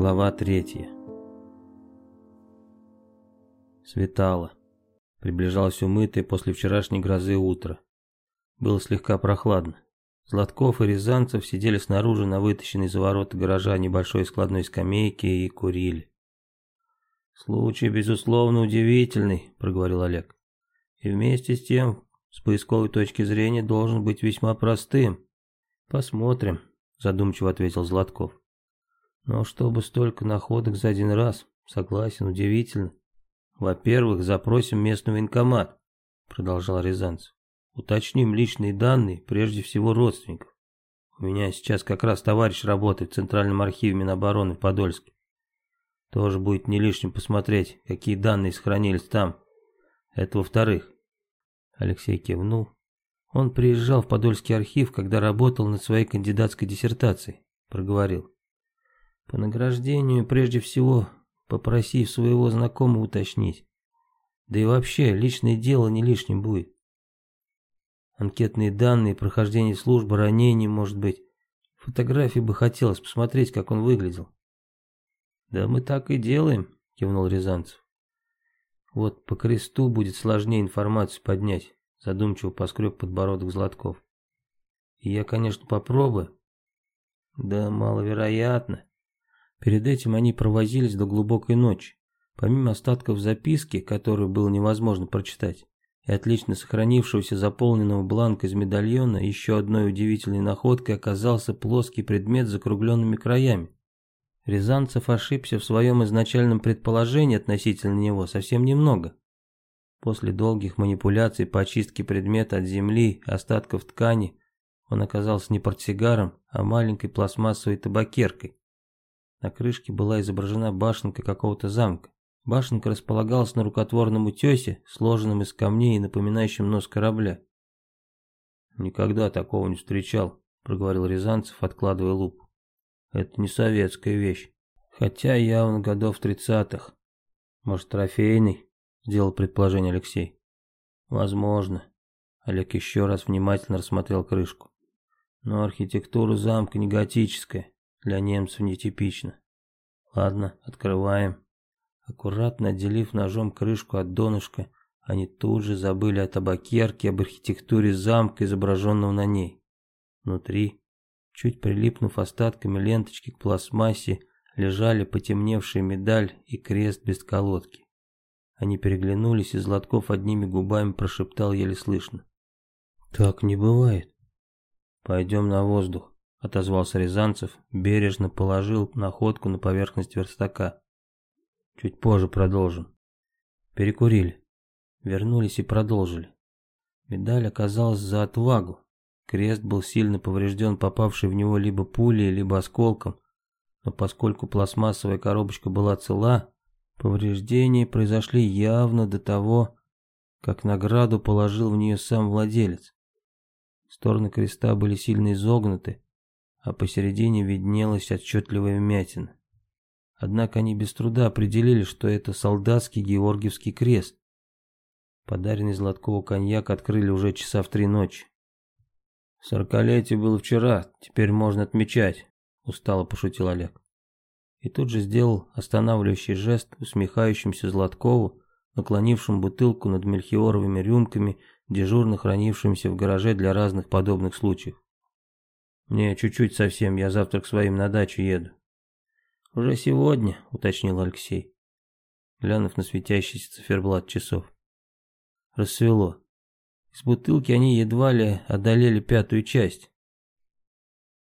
Глава третья. Светало. Приближалось умытое после вчерашней грозы утро. Было слегка прохладно. Златков и Рязанцев сидели снаружи на вытащенной за ворота гаража небольшой складной скамейке и курили. «Случай, безусловно, удивительный», — проговорил Олег. «И вместе с тем, с поисковой точки зрения, должен быть весьма простым. Посмотрим», — задумчиво ответил Златков. Но чтобы столько находок за один раз, согласен, удивительно. Во-первых, запросим местный военкомат, продолжал Рязанцев. Уточним личные данные, прежде всего родственников. У меня сейчас как раз товарищ работает в Центральном архиве Минобороны в Подольске. Тоже будет не лишним посмотреть, какие данные сохранились там. Это во-вторых. Алексей кивнул. Он приезжал в Подольский архив, когда работал над своей кандидатской диссертацией. Проговорил. По награждению прежде всего попроси своего знакомого уточнить. Да и вообще, личное дело не лишним будет. Анкетные данные, прохождение службы, ранений, может быть. Фотографии бы хотелось посмотреть, как он выглядел. Да мы так и делаем, кивнул Рязанцев. Вот по кресту будет сложнее информацию поднять, задумчиво поскреб подбородок Златков. И я, конечно, попробую. Да маловероятно. Перед этим они провозились до глубокой ночи. Помимо остатков записки, которую было невозможно прочитать, и отлично сохранившегося заполненного бланка из медальона, еще одной удивительной находкой оказался плоский предмет с закругленными краями. Рязанцев ошибся в своем изначальном предположении относительно него совсем немного. После долгих манипуляций по очистке предмета от земли, остатков ткани, он оказался не портсигаром, а маленькой пластмассовой табакеркой. На крышке была изображена башенка какого-то замка. Башенка располагалась на рукотворном утесе, сложенном из камней и напоминающем нос корабля. «Никогда такого не встречал», — проговорил Рязанцев, откладывая луп. «Это не советская вещь. Хотя явно годов тридцатых. Может, трофейный?» — сделал предположение Алексей. «Возможно». Олег еще раз внимательно рассмотрел крышку. «Но архитектура замка не готическая. Для немцев нетипично. Ладно, открываем. Аккуратно отделив ножом крышку от донышка, они тут же забыли о табакерке, об архитектуре замка, изображенного на ней. Внутри, чуть прилипнув остатками ленточки к пластмассе, лежали потемневшая медаль и крест без колодки. Они переглянулись, и Златков одними губами прошептал еле слышно. «Так не бывает. Пойдем на воздух» отозвался Рязанцев, бережно положил находку на поверхность верстака. Чуть позже продолжим. Перекурили. Вернулись и продолжили. Медаль оказалась за отвагу. Крест был сильно поврежден попавший в него либо пулей, либо осколком, но поскольку пластмассовая коробочка была цела, повреждения произошли явно до того, как награду положил в нее сам владелец. Стороны креста были сильно изогнуты, а посередине виднелась отчетливая вмятина. Однако они без труда определили, что это солдатский Георгиевский крест. Подаренный Златкову коньяк открыли уже часа в три ночи. «Сорокалетие было вчера, теперь можно отмечать», — устало пошутил Олег. И тут же сделал останавливающий жест усмехающимся Златкову, наклонившим бутылку над мельхиоровыми рюмками, дежурно хранившимися в гараже для разных подобных случаев. «Мне чуть-чуть совсем, я завтра к своим на дачу еду». «Уже сегодня», — уточнил Алексей, глянув на светящийся циферблат часов. Рассвело. Из бутылки они едва ли одолели пятую часть.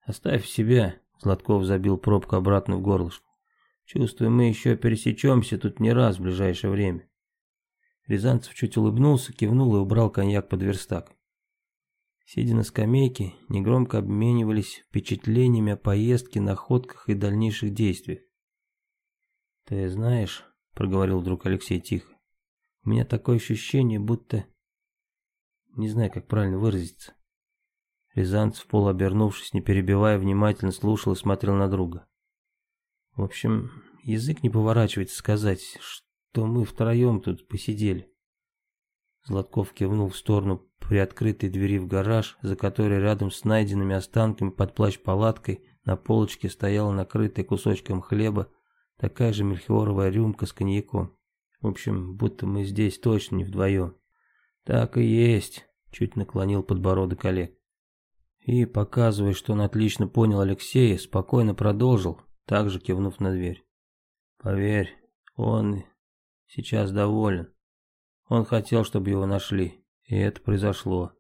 «Оставь себя», — Златков забил пробку обратно в горлышко. «Чувствую, мы еще пересечемся тут не раз в ближайшее время». Рязанцев чуть улыбнулся, кивнул и убрал коньяк под верстак. Сидя на скамейке, негромко обменивались впечатлениями о поездке, находках и дальнейших действиях. «Ты знаешь», — проговорил вдруг Алексей тихо, — «у меня такое ощущение, будто...» Не знаю, как правильно выразиться. Рязанцев, полуобернувшись, не перебивая, внимательно слушал и смотрел на друга. В общем, язык не поворачивается сказать, что мы втроем тут посидели. Златков кивнул в сторону приоткрытой двери в гараж, за которой рядом с найденными останками под плащ-палаткой на полочке стояла накрытая кусочком хлеба такая же мельхиоровая рюмка с коньяком. В общем, будто мы здесь точно не вдвоем. Так и есть, чуть наклонил подбородок Олег. И, показывая, что он отлично понял Алексея, спокойно продолжил, также кивнув на дверь. Поверь, он сейчас доволен. Он хотел, чтобы его нашли, и это произошло.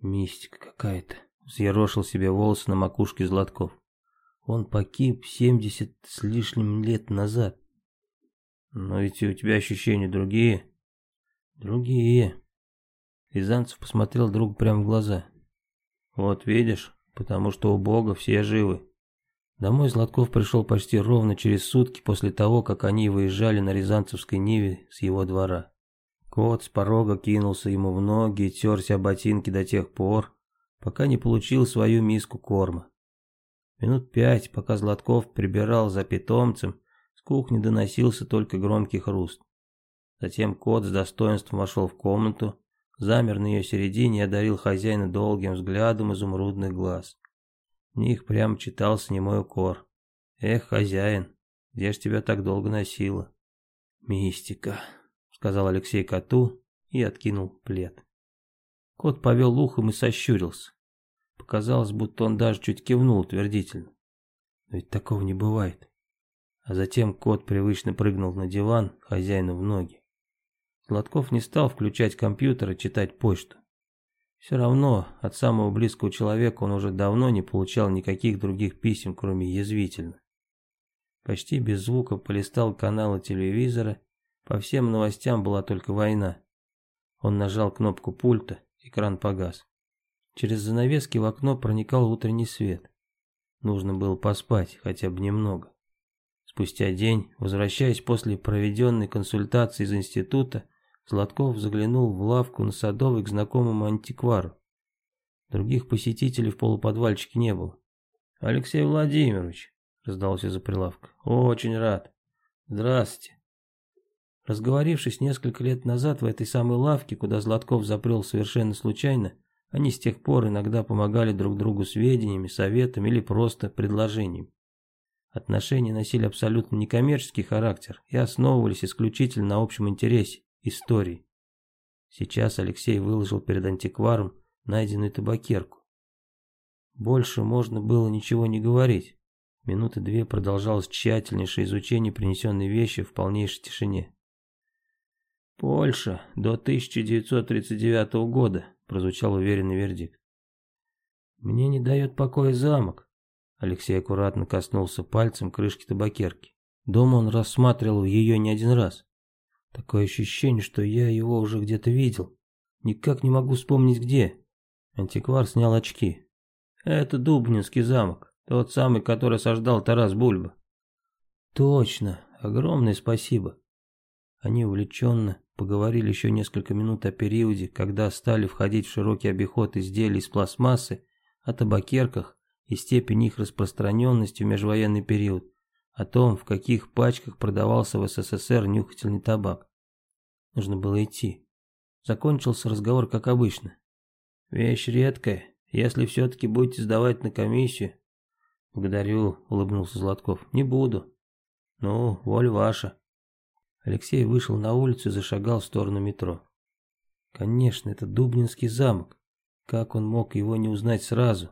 Мистика какая-то. Взъерошил себе волосы на макушке Златков. Он погиб семьдесят с лишним лет назад. Но ведь у тебя ощущения другие. Другие. Рязанцев посмотрел другу прямо в глаза. Вот видишь, потому что у Бога все живы. Домой Златков пришел почти ровно через сутки после того, как они выезжали на Рязанцевской Ниве с его двора. Кот с порога кинулся ему в ноги и терся ботинки до тех пор, пока не получил свою миску корма. Минут пять, пока Златков прибирал за питомцем, с кухни доносился только громкий хруст. Затем кот с достоинством вошел в комнату, замер на ее середине и одарил хозяина долгим взглядом изумрудных глаз. В них прямо читался немой укор. «Эх, хозяин, где ж тебя так долго носило?» «Мистика», сказал Алексей коту и откинул плед. Кот повел ухом и сощурился. Показалось, будто он даже чуть кивнул утвердительно. ведь такого не бывает. А затем кот привычно прыгнул на диван хозяину в ноги. Златков не стал включать компьютер и читать почту. Все равно от самого близкого человека он уже давно не получал никаких других писем, кроме язвительно. Почти без звука полистал каналы телевизора по всем новостям была только война. Он нажал кнопку пульта, экран погас. Через занавески в окно проникал утренний свет. Нужно было поспать, хотя бы немного. Спустя день, возвращаясь после проведенной консультации из института, Златков заглянул в лавку на Садовой к знакомому антиквару. Других посетителей в полуподвальчике не было. «Алексей Владимирович», — раздался из-за прилавка, — «очень рад». «Здравствуйте». Разговорившись несколько лет назад в этой самой лавке, куда Златков запрел совершенно случайно, они с тех пор иногда помогали друг другу сведениями, советами или просто предложением. Отношения носили абсолютно некоммерческий характер и основывались исключительно на общем интересе – истории. Сейчас Алексей выложил перед антикваром найденную табакерку. Больше можно было ничего не говорить. Минуты две продолжалось тщательнейшее изучение принесенной вещи в полнейшей тишине. «Польша до 1939 года», — прозвучал уверенный вердикт. «Мне не дает покоя замок», — Алексей аккуратно коснулся пальцем крышки табакерки. Дома он рассматривал ее не один раз. Такое ощущение, что я его уже где-то видел. Никак не могу вспомнить где. Антиквар снял очки. Это Дубнинский замок, тот самый, который сождал Тарас Бульба. Точно, огромное спасибо. Они увлеченно поговорили еще несколько минут о периоде, когда стали входить в широкий обиход изделий из пластмассы, о табакерках и степени их распространенности в межвоенный период, о том, в каких пачках продавался в СССР нюхательный табак. Нужно было идти. Закончился разговор как обычно. «Вещь редкая, если все-таки будете сдавать на комиссию». «Благодарю», — улыбнулся Златков. «Не буду». «Ну, воля ваша». Алексей вышел на улицу и зашагал в сторону метро. Конечно, это Дубнинский замок. Как он мог его не узнать сразу?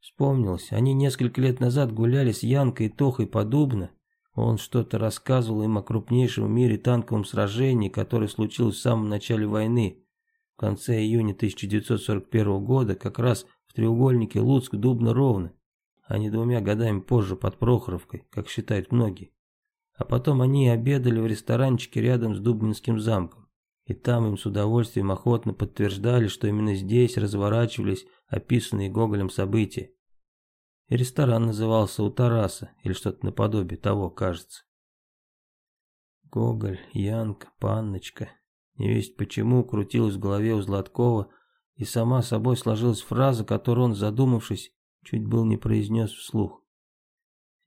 Вспомнилось, они несколько лет назад гуляли с Янкой и Тохой по Дубно. Он что-то рассказывал им о крупнейшем в мире танковом сражении, которое случилось в самом начале войны. В конце июня 1941 года, как раз в треугольнике Луцк-Дубно-Ровно, а не двумя годами позже под Прохоровкой, как считают многие. А потом они обедали в ресторанчике рядом с Дубнинским замком. И там им с удовольствием охотно подтверждали, что именно здесь разворачивались описанные Гоголем события. И ресторан назывался «У Тараса» или что-то наподобие того, кажется. Гоголь, Янка, Панночка. Не весть почему крутилась в голове у Златкова, и сама собой сложилась фраза, которую он, задумавшись, чуть был не произнес вслух.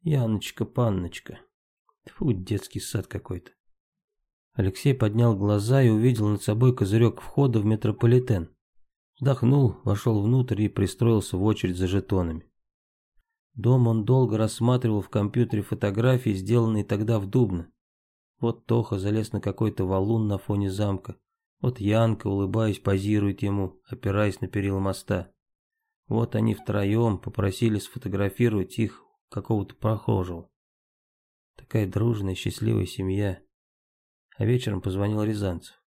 «Яночка, Панночка». Тьфу, детский сад какой-то. Алексей поднял глаза и увидел над собой козырек входа в метрополитен. Вздохнул, вошел внутрь и пристроился в очередь за жетонами. Дом он долго рассматривал в компьютере фотографии, сделанные тогда в Дубно. Вот Тоха залез на какой-то валун на фоне замка. Вот Янка, улыбаясь, позирует ему, опираясь на перила моста. Вот они втроем попросили сфотографировать их какого-то прохожего. Такая дружная, счастливая семья. А вечером позвонил Рязанцев.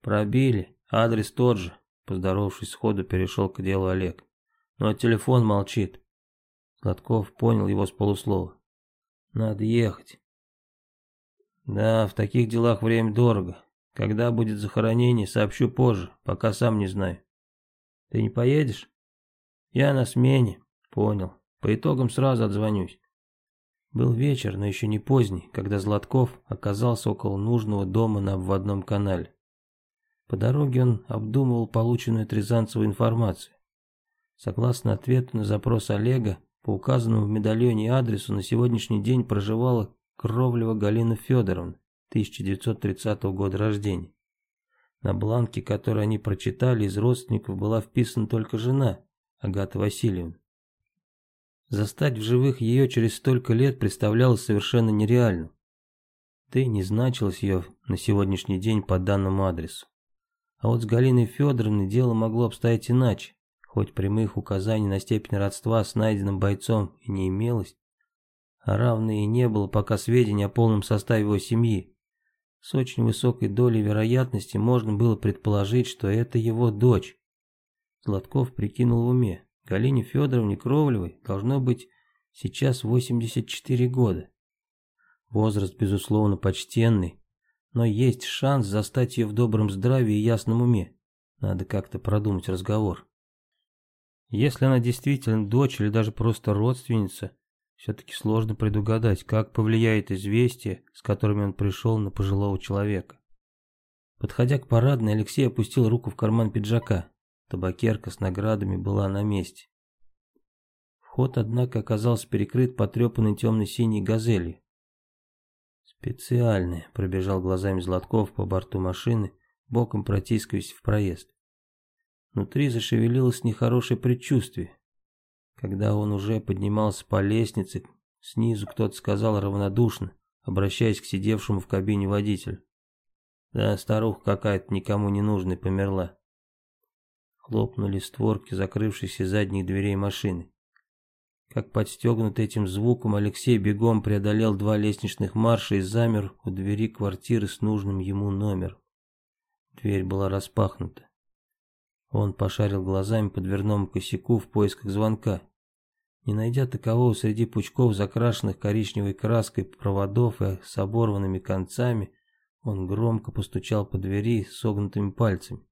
Пробили, адрес тот же. Поздоровавшись сходу, перешел к делу Олег. Но телефон молчит. Сладков понял его с полуслова. Надо ехать. Да, в таких делах время дорого. Когда будет захоронение, сообщу позже, пока сам не знаю. Ты не поедешь? Я на смене. Понял. По итогам сразу отзвонюсь. Был вечер, но еще не поздний, когда Златков оказался около нужного дома на обводном канале. По дороге он обдумывал полученную от информацию. Согласно ответу на запрос Олега, по указанному в медальоне адресу на сегодняшний день проживала Кровлева Галина Федоровна, 1930 года рождения. На бланке, который они прочитали, из родственников была вписана только жена, Агата Васильевна. Застать в живых ее через столько лет представлялось совершенно нереальным. Да и не значилось ее на сегодняшний день по данному адресу. А вот с Галиной Федоровной дело могло обстоять иначе. Хоть прямых указаний на степень родства с найденным бойцом и не имелось, а равно и не было пока сведений о полном составе его семьи. С очень высокой долей вероятности можно было предположить, что это его дочь. Златков прикинул в уме. Галине Федоровне Кровлевой должно быть сейчас 84 года. Возраст, безусловно, почтенный, но есть шанс застать ее в добром здравии и ясном уме. Надо как-то продумать разговор. Если она действительно дочь или даже просто родственница, все-таки сложно предугадать, как повлияет известие, с которыми он пришел на пожилого человека. Подходя к парадной, Алексей опустил руку в карман пиджака. Табакерка с наградами была на месте. Вход, однако, оказался перекрыт потрепанной темно-синей газелью. «Специальная», — пробежал глазами Златков по борту машины, боком протискиваясь в проезд. Внутри зашевелилось нехорошее предчувствие. Когда он уже поднимался по лестнице, снизу кто-то сказал равнодушно, обращаясь к сидевшему в кабине водителю. «Да, старуха какая-то никому не нужная померла». Хлопнули створки закрывшейся задних дверей машины. Как подстегнут этим звуком, Алексей бегом преодолел два лестничных марша и замер у двери квартиры с нужным ему номером. Дверь была распахнута. Он пошарил глазами по дверному косяку в поисках звонка. Не найдя такового среди пучков, закрашенных коричневой краской проводов и с оборванными концами, он громко постучал по двери согнутыми пальцами.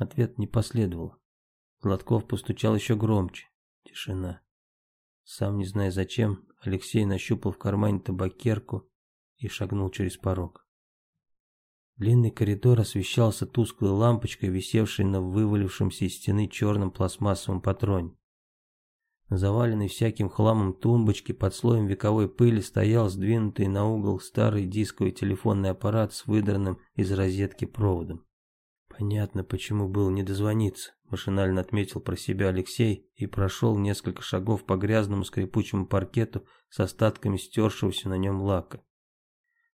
Ответ не последовал. Гладков постучал еще громче. Тишина. Сам не зная зачем, Алексей нащупал в кармане табакерку и шагнул через порог. Длинный коридор освещался тусклой лампочкой, висевшей на вывалившемся из стены черном пластмассовом патроне. На заваленной всяким хламом тумбочке под слоем вековой пыли стоял сдвинутый на угол старый дисковый телефонный аппарат с выдранным из розетки проводом. Понятно, почему было не дозвониться, машинально отметил про себя Алексей и прошел несколько шагов по грязному скрипучему паркету с остатками стершегося на нем лака.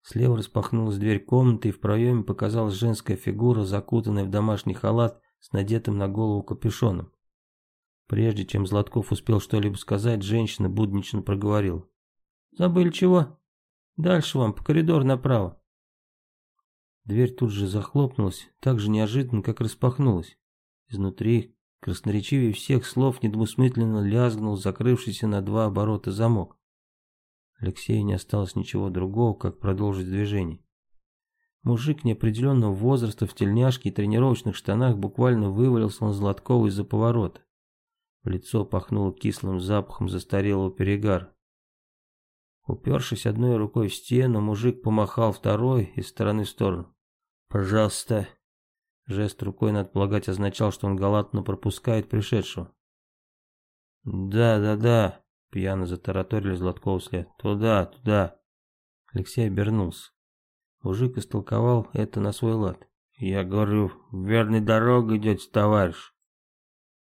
Слева распахнулась дверь комнаты, и в проеме показалась женская фигура, закутанная в домашний халат с надетым на голову капюшоном. Прежде чем Златков успел что-либо сказать, женщина буднично проговорила. «Забыли чего? Дальше вам, по коридору направо». Дверь тут же захлопнулась, так же неожиданно, как распахнулась. Изнутри, красноречивее всех слов, недвусмысленно лязгнул закрывшийся на два оборота замок. Алексею не осталось ничего другого, как продолжить движение. Мужик неопределенного возраста в тельняшке и тренировочных штанах буквально вывалился на Златкова из-за поворота. В лицо пахнуло кислым запахом застарелого перегара. Упершись одной рукой в стену, мужик помахал второй из стороны в сторону. «Пожалуйста». Жест рукой, надо полагать, означал, что он галантно пропускает пришедшего. «Да, да, да», Пьяно затараторили Златков вслед. «Туда, туда!» Алексей обернулся. Мужик истолковал это на свой лад. «Я говорю, верной дорогой идете, товарищ!»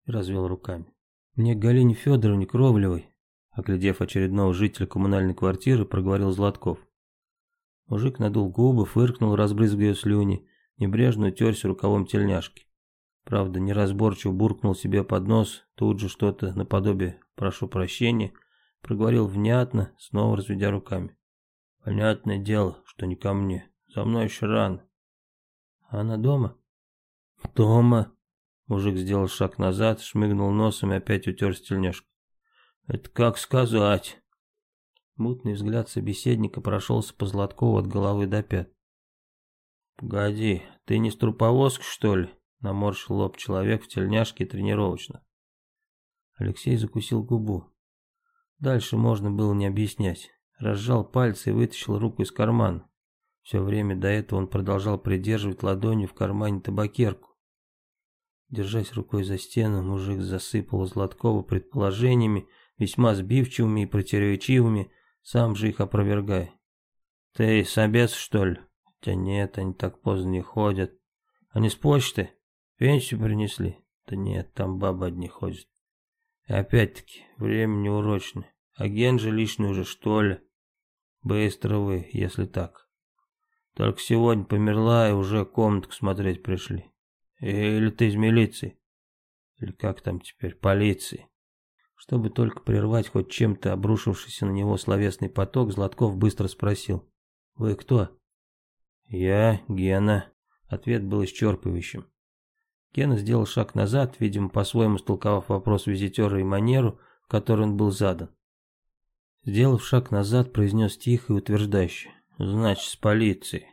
И развел руками. Мне Галине Федоровне Кровлевой, оглядев очередного жителя коммунальной квартиры, проговорил Златков. Мужик надул губы, фыркнул, разбрызгивая слюни, небрежно утерся рукавом тельняшки. Правда, неразборчиво буркнул себе под нос, тут же что-то наподобие «прошу прощения», проговорил внятно, снова разведя руками. «Понятное дело, что не ко мне. За мной еще рано». «А она дома?» «Дома», Мужик сделал шаг назад, шмыгнул носом и опять утер стельняшку. «Это как сказать?» Мутный взгляд собеседника прошелся по Златкову от головы до пят. «Погоди, ты не струповозка, что ли?» Наморщил лоб человек в тельняшке тренировочно. Алексей закусил губу. Дальше можно было не объяснять. Разжал пальцы и вытащил руку из кармана. Все время до этого он продолжал придерживать ладонью в кармане табакерку. Держась рукой за стену, мужик засыпал Златкова предположениями, весьма сбивчивыми и противоречивыми, сам же их опровергая. «Ты собес, что ли?» «Хотя нет, они так поздно не ходят. Они с почты? Пенсию принесли?» «Да нет, там бабы одни ходят». И опять-таки, время неурочное. Агент же лишний уже, что ли? Быстро вы, если так. Только сегодня померла и уже комнатку смотреть пришли. Или ты из милиции? Или как там теперь, полиции? Чтобы только прервать хоть чем-то обрушившийся на него словесный поток, Златков быстро спросил. «Вы кто?» «Я Гена». Ответ был исчерпывающим. Гена сделал шаг назад, видимо, по-своему столковав вопрос визитера и манеру, в которой он был задан. Сделав шаг назад, произнес тихо и утверждающе. «Значит, с полицией».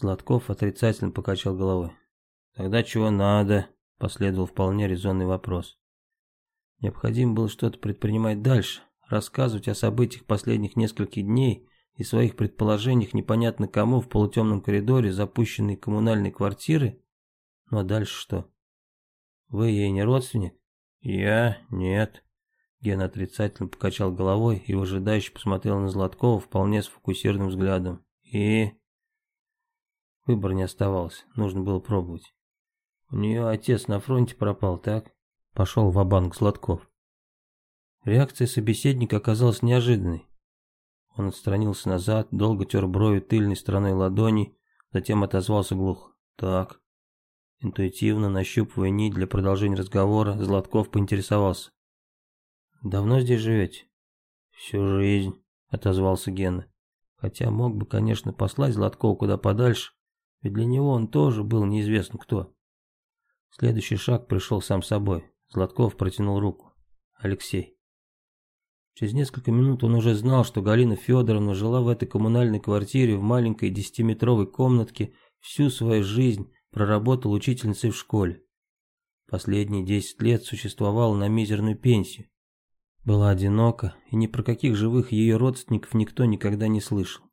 Златков отрицательно покачал головой. «Тогда чего надо?» – последовал вполне резонный вопрос. Необходимо было что-то предпринимать дальше, рассказывать о событиях последних нескольких дней и своих предположениях непонятно кому в полутемном коридоре запущенной коммунальной квартиры. Ну а дальше что? Вы ей не родственник? Я? Нет. Ген отрицательно покачал головой и выжидающе посмотрел на Златкова вполне сфокусированным взглядом. И... Выбор не оставался, нужно было пробовать. У нее отец на фронте пропал, так? Пошел в банк Златков. Реакция собеседника оказалась неожиданной. Он отстранился назад, долго тер брови тыльной стороной ладони, затем отозвался глухо. Так. Интуитивно нащупывая нить для продолжения разговора, Златков поинтересовался. «Давно здесь живете?» «Всю жизнь», — отозвался Гена. Хотя мог бы, конечно, послать Златкова куда подальше, ведь для него он тоже был неизвестно кто. Следующий шаг пришел сам собой. Златков протянул руку. Алексей. Через несколько минут он уже знал, что Галина Федоровна жила в этой коммунальной квартире в маленькой десятиметровой комнатке всю свою жизнь, проработала учительницей в школе. Последние десять лет существовала на мизерную пенсию. Была одинока, и ни про каких живых ее родственников никто никогда не слышал.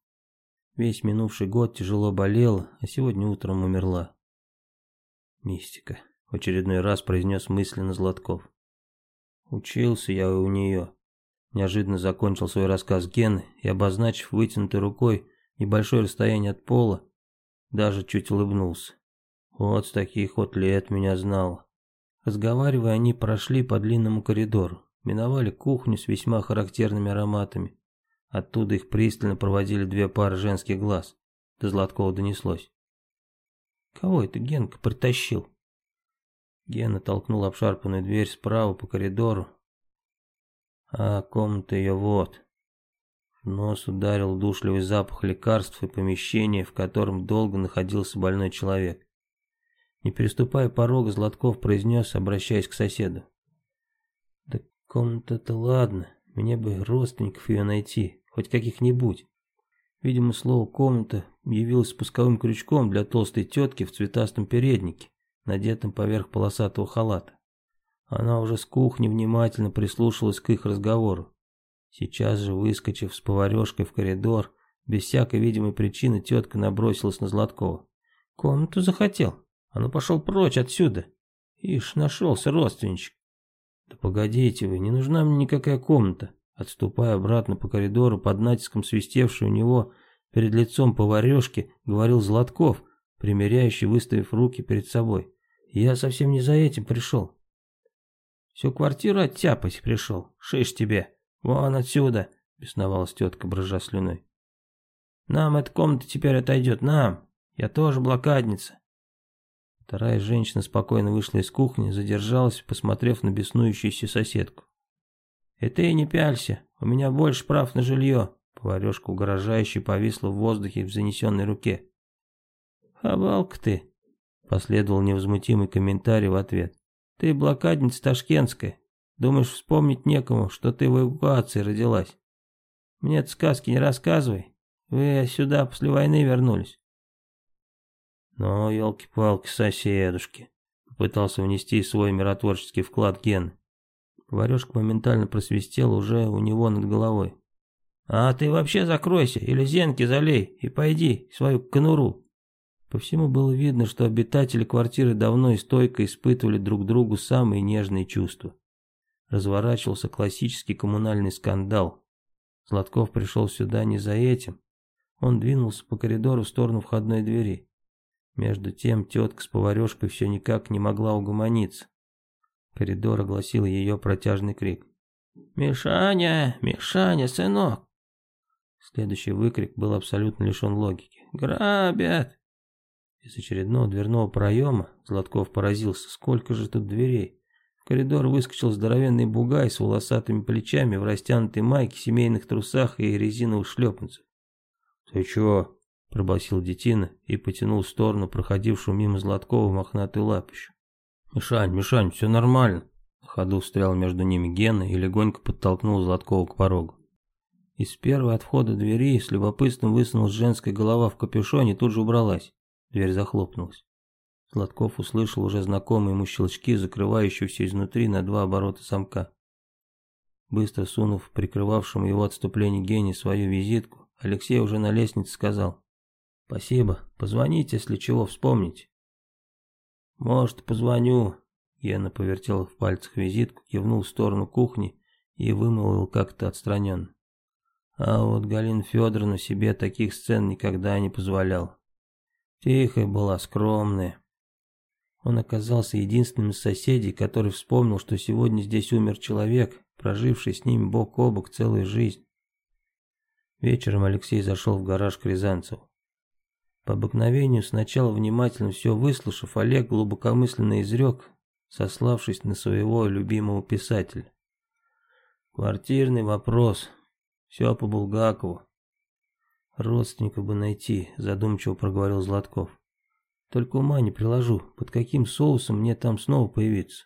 Весь минувший год тяжело болела, а сегодня утром умерла. Мистика очередной раз произнес мысленно Златков. Учился я у нее. Неожиданно закончил свой рассказ Ген и, обозначив вытянутой рукой небольшое расстояние от пола, даже чуть улыбнулся. Вот с таких вот лет меня знала. Разговаривая, они прошли по длинному коридору, миновали кухню с весьма характерными ароматами. Оттуда их пристально проводили две пары женских глаз. До Златкова донеслось. «Кого это Генка притащил?» Гена толкнул обшарпанную дверь справа по коридору. А комната ее вот. В нос ударил душливый запах лекарств и помещения, в котором долго находился больной человек. Не переступая порога, Златков произнес, обращаясь к соседу. «Да комната-то ладно, мне бы родственников ее найти, хоть каких-нибудь». Видимо, слово «комната» явилось спусковым крючком для толстой тетки в цветастом переднике надетым поверх полосатого халата. Она уже с кухни внимательно прислушалась к их разговору. Сейчас же, выскочив с поварешкой в коридор, без всякой видимой причины тетка набросилась на Златкова. «Комнату захотел? А ну пошел прочь отсюда!» Ишь, нашелся родственничек. «Да погодите вы, не нужна мне никакая комната!» Отступая обратно по коридору под натиском свистевшей у него перед лицом поварешки, говорил Златков, примеряющий, выставив руки перед собой. Я совсем не за этим пришел. Всю квартиру оттяпать пришел. Шиш тебе. Вон отсюда, бесновалась тетка, брыжа слюной. Нам эта комната теперь отойдет, нам. Я тоже блокадница. Вторая женщина спокойно вышла из кухни, задержалась, посмотрев на беснующуюся соседку. «И ты не пялься, у меня больше прав на жилье», Поварешка угрожающе повисла в воздухе в занесенной руке. «Хабалка ты», — последовал невозмутимый комментарий в ответ. «Ты блокадница ташкентская. Думаешь, вспомнить некому, что ты в эвакуации родилась? мне сказки не рассказывай. Вы сюда после войны вернулись». «Ну, елки-палки, соседушки», — попытался внести свой миротворческий вклад Ген. Поварешка моментально просвистела уже у него над головой. «А ты вообще закройся, или зенки залей, и пойди свою конуру». По всему было видно, что обитатели квартиры давно и стойко испытывали друг другу самые нежные чувства. Разворачивался классический коммунальный скандал. Златков пришел сюда не за этим. Он двинулся по коридору в сторону входной двери. Между тем тетка с поварешкой все никак не могла угомониться. Коридор огласил ее протяжный крик. «Мишаня! Мишаня, сынок! Следующий выкрик был абсолютно лишен логики. «Грабят!» Из очередного дверного проема Златков поразился, сколько же тут дверей. В коридор выскочил здоровенный бугай с волосатыми плечами в растянутой майке, семейных трусах и резиновых шлепанцах. «Ты чего?» – пробасил детина и потянул в сторону проходившего мимо Златкова мохнатую лапищу. «Мишань, Мишань, все нормально!» На ходу встрял между ними Гена и легонько подтолкнул Златкова к порогу. Из первой от входа двери с любопытством высунулась женская голова в капюшоне и тут же убралась. Дверь захлопнулась. Сладков услышал уже знакомые ему щелчки, закрывающиеся изнутри на два оборота замка. Быстро сунув прикрывавшему его отступление Гене свою визитку, Алексей уже на лестнице сказал «Спасибо, позвоните, если чего вспомните». «Может, позвоню», Гена повертел в пальцах визитку, кивнул в сторону кухни и вымолвил как-то отстраненно. А вот Галина Федоровна себе таких сцен никогда не позволял. Тихая была, скромная. Он оказался единственным из соседей, который вспомнил, что сегодня здесь умер человек, проживший с ним бок о бок целую жизнь. Вечером Алексей зашел в гараж к Рязанцеву. По обыкновению, сначала внимательно все выслушав, Олег глубокомысленно изрек, сославшись на своего любимого писателя. «Квартирный вопрос все по Булгакову. Родственника бы найти, задумчиво проговорил Златков. Только ума не приложу, под каким соусом мне там снова появиться.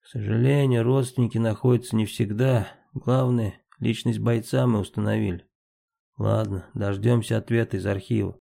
К сожалению, родственники находятся не всегда. Главное, личность бойца мы установили. Ладно, дождемся ответа из архива.